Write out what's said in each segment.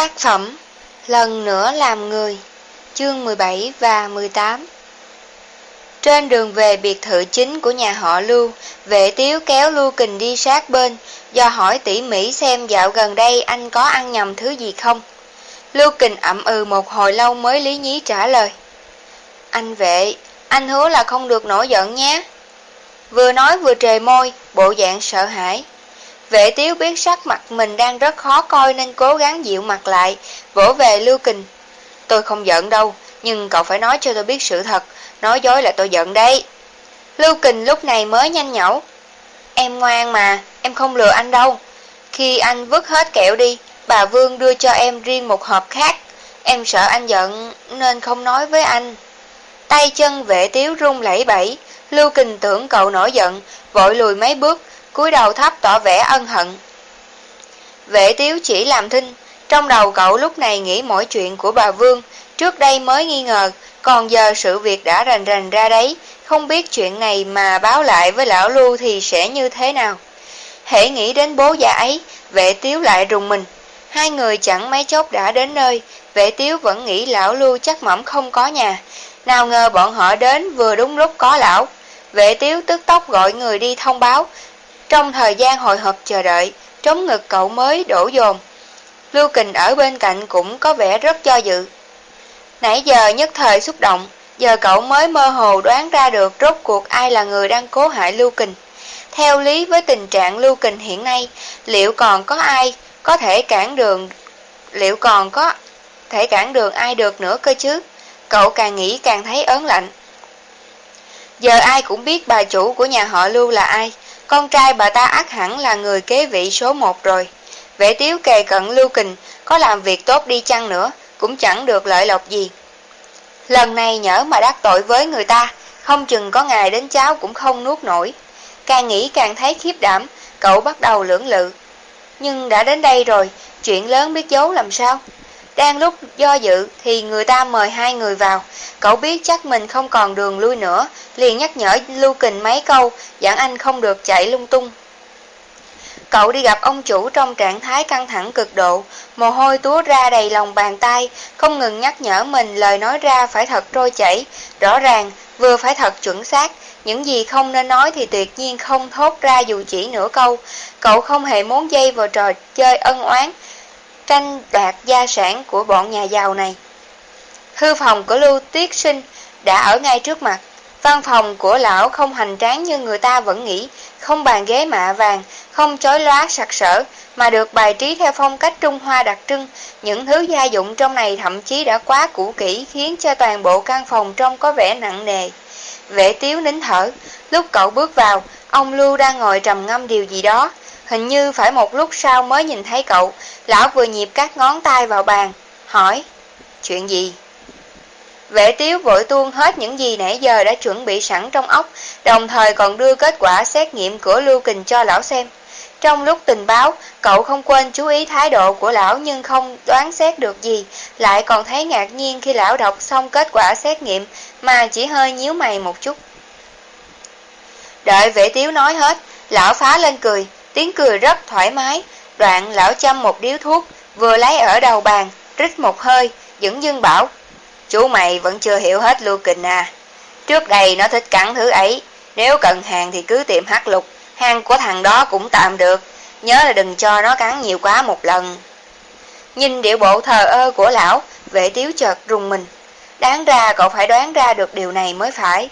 Tác phẩm Lần nữa làm người Chương 17 và 18 Trên đường về biệt thự chính của nhà họ Lưu Vệ tiếu kéo Lưu Kình đi sát bên Do hỏi tỉ mỉ xem dạo gần đây anh có ăn nhầm thứ gì không. Lưu Kình ậm ừ một hồi lâu mới lý nhí trả lời. Anh vệ, anh hứa là không được nổi giận nhé. Vừa nói vừa trề môi, bộ dạng sợ hãi. Vệ tiếu biết sắc mặt mình đang rất khó coi nên cố gắng dịu mặt lại, vỗ về Lưu Kình. Tôi không giận đâu, nhưng cậu phải nói cho tôi biết sự thật, nói dối là tôi giận đấy. Lưu Kình lúc này mới nhanh nhẩu. Em ngoan mà, em không lừa anh đâu. Khi anh vứt hết kẹo đi, bà Vương đưa cho em riêng một hộp khác. Em sợ anh giận nên không nói với anh. Tay chân vệ tiếu rung lẩy bẩy, Lưu Kình tưởng cậu nổi giận, vội lùi mấy bước, cúi đầu thấp tỏ vẻ ân hận. Vệ tiếu chỉ làm thinh, trong đầu cậu lúc này nghĩ mỗi chuyện của bà Vương, trước đây mới nghi ngờ, còn giờ sự việc đã rành rành ra đấy, không biết chuyện này mà báo lại với lão Lưu thì sẽ như thế nào. Hễ nghĩ đến bố già ấy, vệ tiếu lại rùng mình. Hai người chẳng mấy chốc đã đến nơi, vệ tiếu vẫn nghĩ lão Lưu chắc mỏng không có nhà. Nào ngờ bọn họ đến vừa đúng lúc có lão. Vệ tiếu tức tốc gọi người đi thông báo, trong thời gian hồi hộp chờ đợi, trống ngực cậu mới đổ dồn. Lưu Kình ở bên cạnh cũng có vẻ rất do dự. Nãy giờ nhất thời xúc động, giờ cậu mới mơ hồ đoán ra được rốt cuộc ai là người đang cố hại Lưu Kình. Theo lý với tình trạng Lưu Kình hiện nay, liệu còn có ai có thể cản đường, liệu còn có thể cản đường ai được nữa cơ chứ? Cậu càng nghĩ càng thấy ớn lạnh. Giờ ai cũng biết bà chủ của nhà họ Lưu là ai, con trai bà ta ác hẳn là người kế vị số một rồi. Vệ tiếu kề cận Lưu Kình, có làm việc tốt đi chăng nữa, cũng chẳng được lợi lộc gì. Lần này nhỡ mà đắc tội với người ta, không chừng có ngày đến cháu cũng không nuốt nổi. Càng nghĩ càng thấy khiếp đảm, cậu bắt đầu lưỡng lự. Nhưng đã đến đây rồi, chuyện lớn biết giấu làm sao? Đang lúc do dự thì người ta mời hai người vào. Cậu biết chắc mình không còn đường lui nữa, liền nhắc nhở Lưu Kình mấy câu, dặn anh không được chạy lung tung. Cậu đi gặp ông chủ trong trạng thái căng thẳng cực độ, mồ hôi túa ra đầy lòng bàn tay, không ngừng nhắc nhở mình lời nói ra phải thật trôi chảy, rõ ràng, vừa phải thật chuẩn xác, những gì không nên nói thì tuyệt nhiên không thốt ra dù chỉ nửa câu. Cậu không hề muốn dây vào trò chơi ân oán, tranh đoạt gia sản của bọn nhà giàu này. Hư phòng của Lưu Tuyết Sinh đã ở ngay trước mặt. Văn phòng của lão không hành tráng như người ta vẫn nghĩ, không bàn ghế mạ vàng, không chói lóa sặc sỡ, mà được bài trí theo phong cách Trung Hoa đặc trưng. Những thứ gia dụng trong này thậm chí đã quá cũ kỹ khiến cho toàn bộ căn phòng trông có vẻ nặng nề. Vệ tiếu nín thở, lúc cậu bước vào, ông Lưu đang ngồi trầm ngâm điều gì đó, Hình như phải một lúc sau mới nhìn thấy cậu, lão vừa nhịp các ngón tay vào bàn, hỏi, chuyện gì? Vệ tiếu vội tuôn hết những gì nãy giờ đã chuẩn bị sẵn trong ốc, đồng thời còn đưa kết quả xét nghiệm của Lưu Kình cho lão xem. Trong lúc tình báo, cậu không quên chú ý thái độ của lão nhưng không đoán xét được gì, lại còn thấy ngạc nhiên khi lão đọc xong kết quả xét nghiệm mà chỉ hơi nhíu mày một chút. Đợi vệ tiếu nói hết, lão phá lên cười, Tiếng cười rất thoải mái, đoạn lão châm một điếu thuốc, vừa lấy ở đầu bàn, rít một hơi, dững dưng bảo, chú mày vẫn chưa hiểu hết lưu kình à. Trước đây nó thích cắn thứ ấy, nếu cần hàng thì cứ tìm hắc lục, hang của thằng đó cũng tạm được, nhớ là đừng cho nó cắn nhiều quá một lần. Nhìn điệu bộ thờ ơ của lão, vệ tiếu chợt rùng mình. Đáng ra cậu phải đoán ra được điều này mới phải.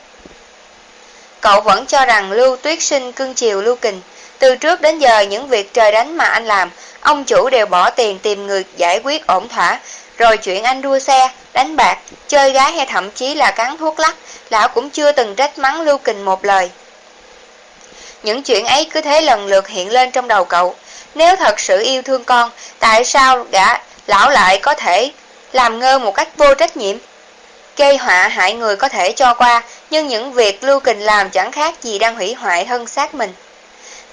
Cậu vẫn cho rằng Lưu Tuyết Sinh cưng chiều Lưu Kình, từ trước đến giờ những việc trời đánh mà anh làm, ông chủ đều bỏ tiền tìm người giải quyết ổn thỏa. Rồi chuyện anh đua xe, đánh bạc, chơi gái hay thậm chí là cắn thuốc lắc, lão cũng chưa từng trách mắng Lưu Kình một lời. Những chuyện ấy cứ thế lần lượt hiện lên trong đầu cậu. Nếu thật sự yêu thương con, tại sao gã lão lại có thể làm ngơ một cách vô trách nhiệm? Gây họa hại người có thể cho qua, nhưng những việc Lưu Kình làm chẳng khác gì đang hủy hoại thân xác mình.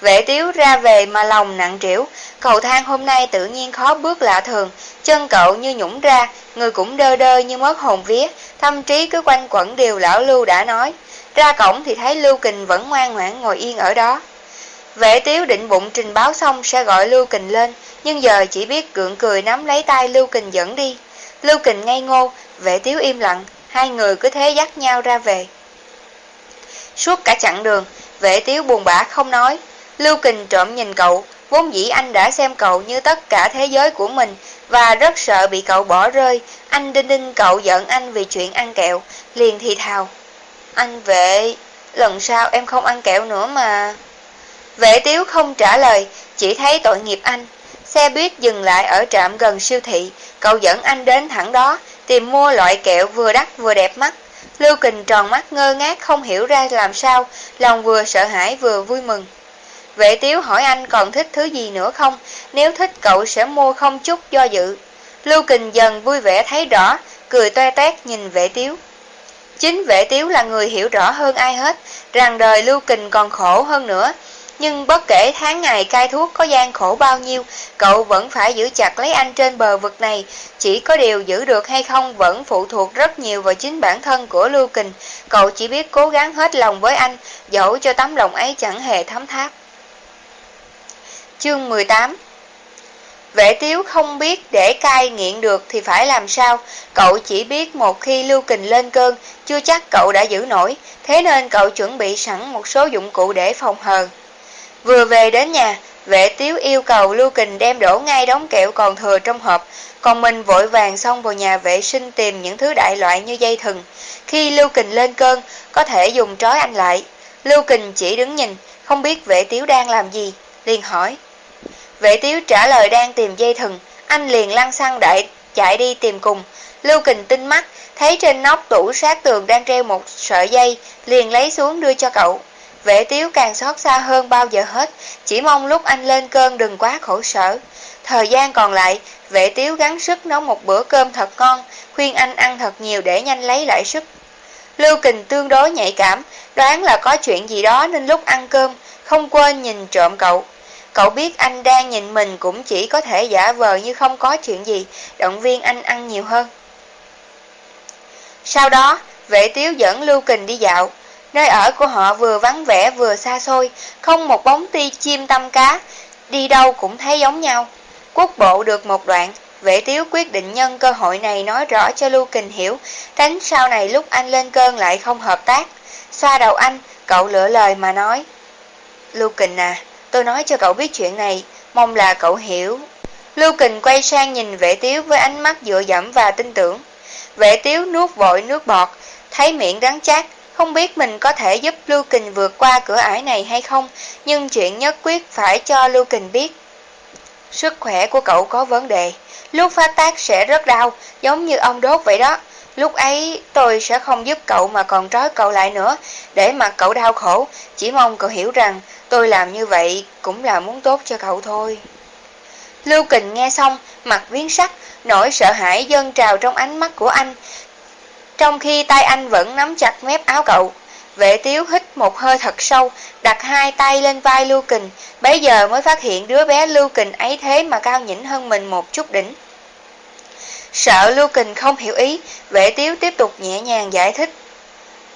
Vệ tiếu ra về mà lòng nặng trĩu, cầu thang hôm nay tự nhiên khó bước lạ thường, chân cậu như nhũng ra, người cũng đơ đơ như mất hồn vía, tâm trí cứ quanh quẩn điều lão Lưu đã nói. Ra cổng thì thấy Lưu Kình vẫn ngoan ngoãn ngồi yên ở đó. Vệ tiếu định bụng trình báo xong sẽ gọi Lưu Kình lên, nhưng giờ chỉ biết cưỡng cười nắm lấy tay Lưu Kình dẫn đi. Lưu Kình ngây ngô, vệ tiếu im lặng, hai người cứ thế dắt nhau ra về. Suốt cả chặng đường, vệ tiếu buồn bã không nói. Lưu Kình trộm nhìn cậu, vốn dĩ anh đã xem cậu như tất cả thế giới của mình và rất sợ bị cậu bỏ rơi. Anh đinh đinh cậu giận anh vì chuyện ăn kẹo, liền thì thào. Anh vệ, lần sau em không ăn kẹo nữa mà... Vệ tiếu không trả lời, chỉ thấy tội nghiệp anh. Xe buýt dừng lại ở trạm gần siêu thị, cậu dẫn anh đến thẳng đó, tìm mua loại kẹo vừa đắt vừa đẹp mắt. Lưu Kình tròn mắt ngơ ngác không hiểu ra làm sao, lòng vừa sợ hãi vừa vui mừng. Vệ tiếu hỏi anh còn thích thứ gì nữa không, nếu thích cậu sẽ mua không chút do dự. Lưu Kình dần vui vẻ thấy rõ, cười toe toét nhìn vệ tiếu. Chính vệ tiếu là người hiểu rõ hơn ai hết, rằng đời Lưu Kình còn khổ hơn nữa, nhưng bất kể tháng ngày cai thuốc có gian khổ bao nhiêu, cậu vẫn phải giữ chặt lấy anh trên bờ vực này. Chỉ có điều giữ được hay không vẫn phụ thuộc rất nhiều vào chính bản thân của Lưu Kình. Cậu chỉ biết cố gắng hết lòng với anh, dẫu cho tấm lòng ấy chẳng hề thấm tháp. Chương 18 Vệ tiếu không biết để cai nghiện được thì phải làm sao, cậu chỉ biết một khi Lưu Kình lên cơn, chưa chắc cậu đã giữ nổi, thế nên cậu chuẩn bị sẵn một số dụng cụ để phòng hờ. Vừa về đến nhà, vệ tiếu yêu cầu Lưu Kình đem đổ ngay đống kẹo còn thừa trong hộp, còn mình vội vàng xong vào nhà vệ sinh tìm những thứ đại loại như dây thừng. Khi Lưu Kình lên cơn, có thể dùng trói anh lại. Lưu Kình chỉ đứng nhìn, không biết vệ tiếu đang làm gì, liền hỏi. Vệ tiếu trả lời đang tìm dây thừng, anh liền lăn xăng đại chạy đi tìm cùng. Lưu Kình tinh mắt, thấy trên nóc tủ sát tường đang treo một sợi dây, liền lấy xuống đưa cho cậu. Vệ tiếu càng xót xa hơn bao giờ hết, chỉ mong lúc anh lên cơn đừng quá khổ sở. Thời gian còn lại, vệ tiếu gắng sức nấu một bữa cơm thật ngon, khuyên anh ăn thật nhiều để nhanh lấy lại sức. Lưu Kình tương đối nhạy cảm, đoán là có chuyện gì đó nên lúc ăn cơm, không quên nhìn trộm cậu. Cậu biết anh đang nhìn mình cũng chỉ có thể giả vờ như không có chuyện gì, động viên anh ăn nhiều hơn. Sau đó, vệ tiếu dẫn Lưu Kình đi dạo, Nơi ở của họ vừa vắng vẻ vừa xa xôi, không một bóng ti chim tâm cá, đi đâu cũng thấy giống nhau. Quốc bộ được một đoạn, vệ tiếu quyết định nhân cơ hội này nói rõ cho Lưu Kình hiểu, tránh sau này lúc anh lên cơn lại không hợp tác. Xoa đầu anh, cậu lựa lời mà nói. Lưu Kình à, tôi nói cho cậu biết chuyện này, mong là cậu hiểu. Lưu Kình quay sang nhìn vệ tiếu với ánh mắt dựa dẫm và tin tưởng. Vệ tiếu nuốt vội nước bọt, thấy miệng đắng chát, không biết mình có thể giúp Lưu Kình vượt qua cửa ải này hay không, nhưng chuyện nhất quyết phải cho Lưu Kình biết. Sức khỏe của cậu có vấn đề, lúc phát tác sẽ rất đau, giống như ông đốt vậy đó. Lúc ấy tôi sẽ không giúp cậu mà còn trói cậu lại nữa, để mặc cậu đau khổ, chỉ mong cậu hiểu rằng tôi làm như vậy cũng là muốn tốt cho cậu thôi. Lưu Kình nghe xong, mặt biến sắc, nỗi sợ hãi dâng trào trong ánh mắt của anh, trong khi tay anh vẫn nắm chặt mép áo cậu. Vệ tiếu hít một hơi thật sâu, đặt hai tay lên vai Lưu Kình, bấy giờ mới phát hiện đứa bé Lưu Kình ấy thế mà cao nhỉnh hơn mình một chút đỉnh. Sợ Lưu Kình không hiểu ý, vệ tiếu tiếp tục nhẹ nhàng giải thích.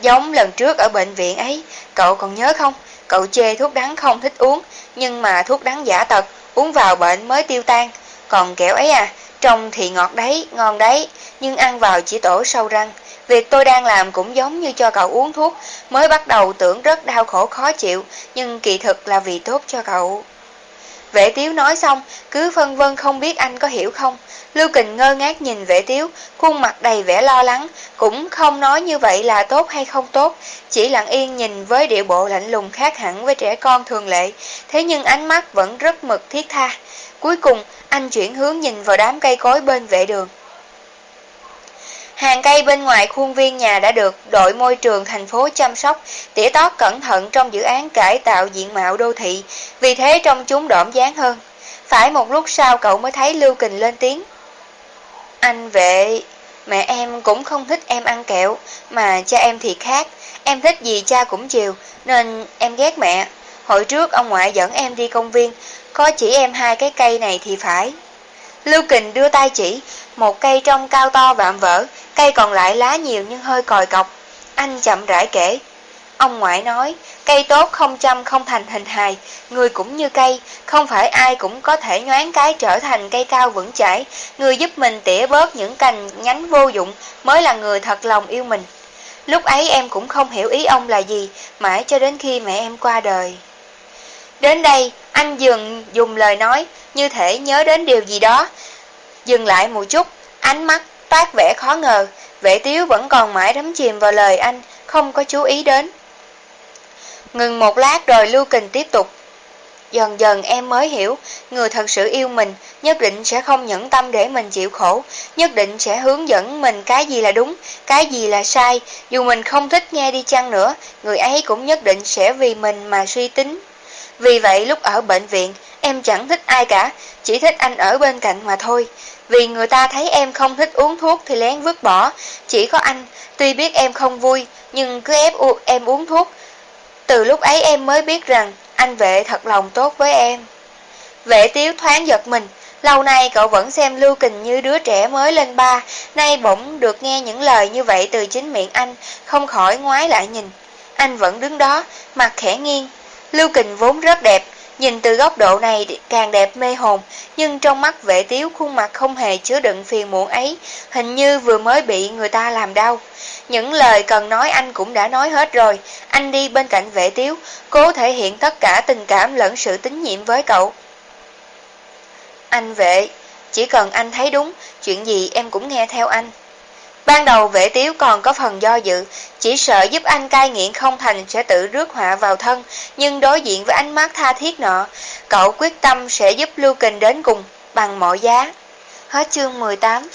Giống lần trước ở bệnh viện ấy, cậu còn nhớ không? Cậu chê thuốc đắng không thích uống, nhưng mà thuốc đắng giả tật, uống vào bệnh mới tiêu tan. Còn kẹo ấy à, trông thì ngọt đấy, ngon đấy, nhưng ăn vào chỉ tổ sâu răng. Việc tôi đang làm cũng giống như cho cậu uống thuốc, mới bắt đầu tưởng rất đau khổ khó chịu, nhưng kỳ thực là vì tốt cho cậu. Vệ tiếu nói xong, cứ phân vân không biết anh có hiểu không. Lưu Kình ngơ ngác nhìn vệ tiếu, khuôn mặt đầy vẻ lo lắng, cũng không nói như vậy là tốt hay không tốt, chỉ lặng yên nhìn với điệu bộ lạnh lùng khác hẳn với trẻ con thường lệ, thế nhưng ánh mắt vẫn rất mực thiết tha. Cuối cùng, anh chuyển hướng nhìn vào đám cây cối bên vệ đường. Hàng cây bên ngoài khuôn viên nhà đã được đội môi trường thành phố chăm sóc, tỉa tót cẩn thận trong dự án cải tạo diện mạo đô thị, vì thế trông chúng đỏm dáng hơn. Phải một lúc sau cậu mới thấy Lưu Kình lên tiếng. Anh vệ, mẹ em cũng không thích em ăn kẹo, mà cha em thì khác. Em thích gì cha cũng chiều, nên em ghét mẹ. Hồi trước ông ngoại dẫn em đi công viên, có chỉ em hai cái cây này thì phải. Lưu Kình đưa tay chỉ, một cây trong cao to vạm vỡ, cây còn lại lá nhiều nhưng hơi còi cọc. Anh chậm rãi kể. Ông ngoại nói, cây tốt không chăm không thành hình hài, người cũng như cây, không phải ai cũng có thể nhoán cái trở thành cây cao vững chãi, người giúp mình tỉa bớt những cành nhánh vô dụng mới là người thật lòng yêu mình. Lúc ấy em cũng không hiểu ý ông là gì, mãi cho đến khi mẹ em qua đời. Đến đây, anh dừng dùng lời nói, như thể nhớ đến điều gì đó. Dừng lại một chút, ánh mắt tác vẻ khó ngờ, vệ tiếu vẫn còn mãi đắm chìm vào lời anh, không có chú ý đến. Ngừng một lát rồi Lưu Kình tiếp tục. Dần dần em mới hiểu, người thật sự yêu mình, nhất định sẽ không nhẫn tâm để mình chịu khổ, nhất định sẽ hướng dẫn mình cái gì là đúng, cái gì là sai, dù mình không thích nghe đi chăng nữa, người ấy cũng nhất định sẽ vì mình mà suy tính. Vì vậy lúc ở bệnh viện, em chẳng thích ai cả, chỉ thích anh ở bên cạnh mà thôi. Vì người ta thấy em không thích uống thuốc thì lén vứt bỏ, chỉ có anh, tuy biết em không vui, nhưng cứ ép u em uống thuốc. Từ lúc ấy em mới biết rằng anh vệ thật lòng tốt với em. Vệ tiếu thoáng giật mình, lâu nay cậu vẫn xem Lưu Kình như đứa trẻ mới lên ba, nay bỗng được nghe những lời như vậy từ chính miệng anh, không khỏi ngoái lại nhìn. Anh vẫn đứng đó, mặt khẽ nghiêng. Lưu Kình vốn rất đẹp, nhìn từ góc độ này càng đẹp mê hồn, nhưng trong mắt vệ tiếu khuôn mặt không hề chứa đựng phiền muộn ấy, hình như vừa mới bị người ta làm đau. Những lời cần nói anh cũng đã nói hết rồi, anh đi bên cạnh vệ tiếu, cố thể hiện tất cả tình cảm lẫn sự tín nhiệm với cậu. Anh vệ, chỉ cần anh thấy đúng, chuyện gì em cũng nghe theo anh. Ban đầu vệ tiếu còn có phần do dự, chỉ sợ giúp anh cai nghiện không thành sẽ tự rước họa vào thân, nhưng đối diện với ánh mắt tha thiết nọ, cậu quyết tâm sẽ giúp Lưu Kình đến cùng, bằng mọi giá. Hết chương 18